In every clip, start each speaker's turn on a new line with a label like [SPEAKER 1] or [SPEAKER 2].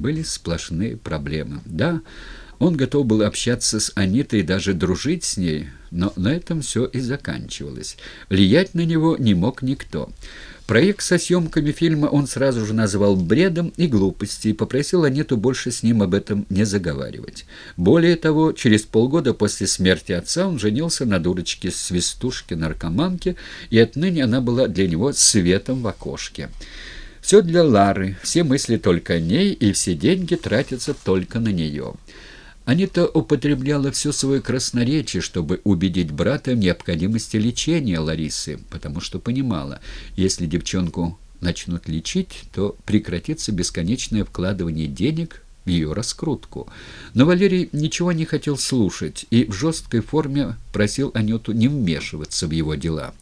[SPEAKER 1] были сплошные проблемы. Да, он готов был общаться с Анитой и даже дружить с ней, но на этом все и заканчивалось. Влиять на него не мог никто. Проект со съемками фильма он сразу же назвал бредом и глупостью и попросил Аниту больше с ним об этом не заговаривать. Более того, через полгода после смерти отца он женился на дурочке свистушке-наркоманке, и отныне она была для него светом в окошке. Все для Лары, все мысли только о ней, и все деньги тратятся только на нее. Анита употребляла все свое красноречие, чтобы убедить брата в необходимости лечения Ларисы, потому что понимала, если девчонку начнут лечить, то прекратится бесконечное вкладывание денег в ее раскрутку. Но Валерий ничего не хотел слушать и в жесткой форме просил Анюту не вмешиваться в его дела.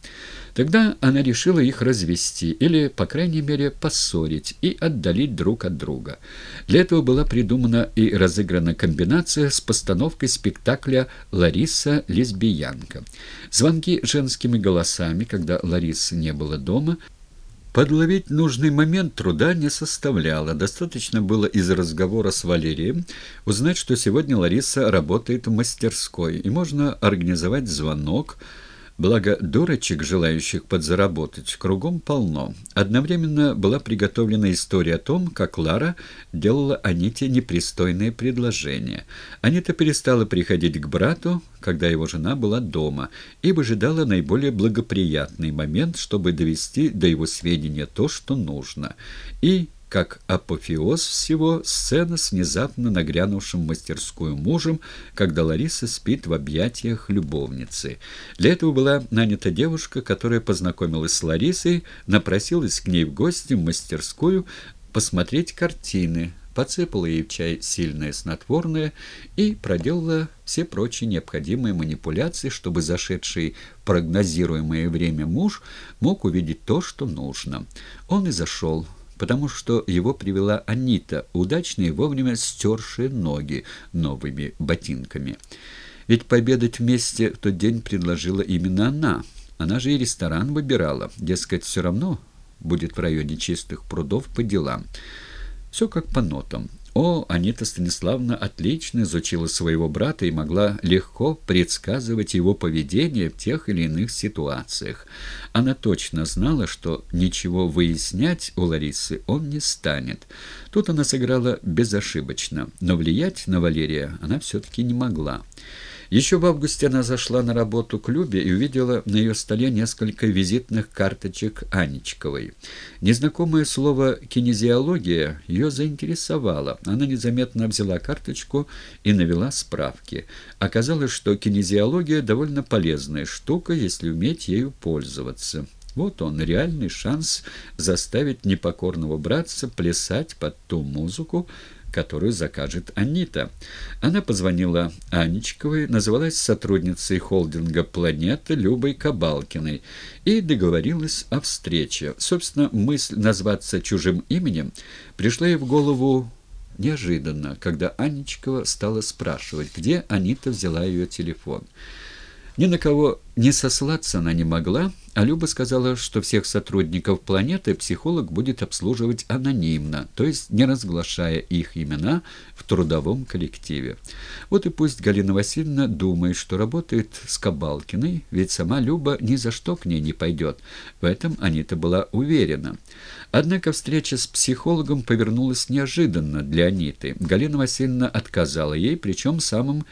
[SPEAKER 1] Тогда она решила их развести, или, по крайней мере, поссорить и отдалить друг от друга. Для этого была придумана и разыграна комбинация с постановкой спектакля «Лариса лесбиянка». Звонки женскими голосами, когда Ларисы не было дома, Подловить нужный момент труда не составляло. Достаточно было из разговора с Валерием узнать, что сегодня Лариса работает в мастерской, и можно организовать звонок, Благо, дурочек, желающих подзаработать, кругом полно. Одновременно была приготовлена история о том, как Лара делала Аните непристойные предложения. Анита перестала приходить к брату, когда его жена была дома, и выжидала наиболее благоприятный момент, чтобы довести до его сведения то, что нужно. И как апофеоз всего сцена с внезапно нагрянувшим мастерскую мужем, когда Лариса спит в объятиях любовницы. Для этого была нанята девушка, которая познакомилась с Ларисой, напросилась к ней в гости в мастерскую посмотреть картины, подсыпала ей в чай сильное снотворное и проделала все прочие необходимые манипуляции, чтобы зашедший прогнозируемое время муж мог увидеть то, что нужно. Он и зашел потому что его привела Анита, удачно и вовремя стершая ноги новыми ботинками. Ведь пообедать вместе в тот день предложила именно она. Она же и ресторан выбирала. Дескать, все равно будет в районе чистых прудов по делам. Все как по нотам. О, Анита Станиславна отлично изучила своего брата и могла легко предсказывать его поведение в тех или иных ситуациях. Она точно знала, что ничего выяснять у Ларисы он не станет. Тут она сыграла безошибочно, но влиять на Валерия она все-таки не могла. Еще в августе она зашла на работу к Любе и увидела на ее столе несколько визитных карточек Анечковой. Незнакомое слово «кинезиология» ее заинтересовало. Она незаметно взяла карточку и навела справки. Оказалось, что кинезиология довольно полезная штука, если уметь ею пользоваться. Вот он, реальный шанс заставить непокорного братца плясать под ту музыку, которую закажет Анита. Она позвонила Анечковой, называлась сотрудницей холдинга «Планета» Любой Кабалкиной и договорилась о встрече. Собственно, мысль назваться чужим именем пришла ей в голову неожиданно, когда Анечкова стала спрашивать, где Анита взяла ее телефон. Ни на кого не сослаться она не могла, а Люба сказала, что всех сотрудников планеты психолог будет обслуживать анонимно, то есть не разглашая их имена в трудовом коллективе. Вот и пусть Галина Васильевна думает, что работает с Кабалкиной, ведь сама Люба ни за что к ней не пойдет. В этом Анита была уверена. Однако встреча с психологом повернулась неожиданно для Аниты. Галина Васильевна отказала ей, причем самым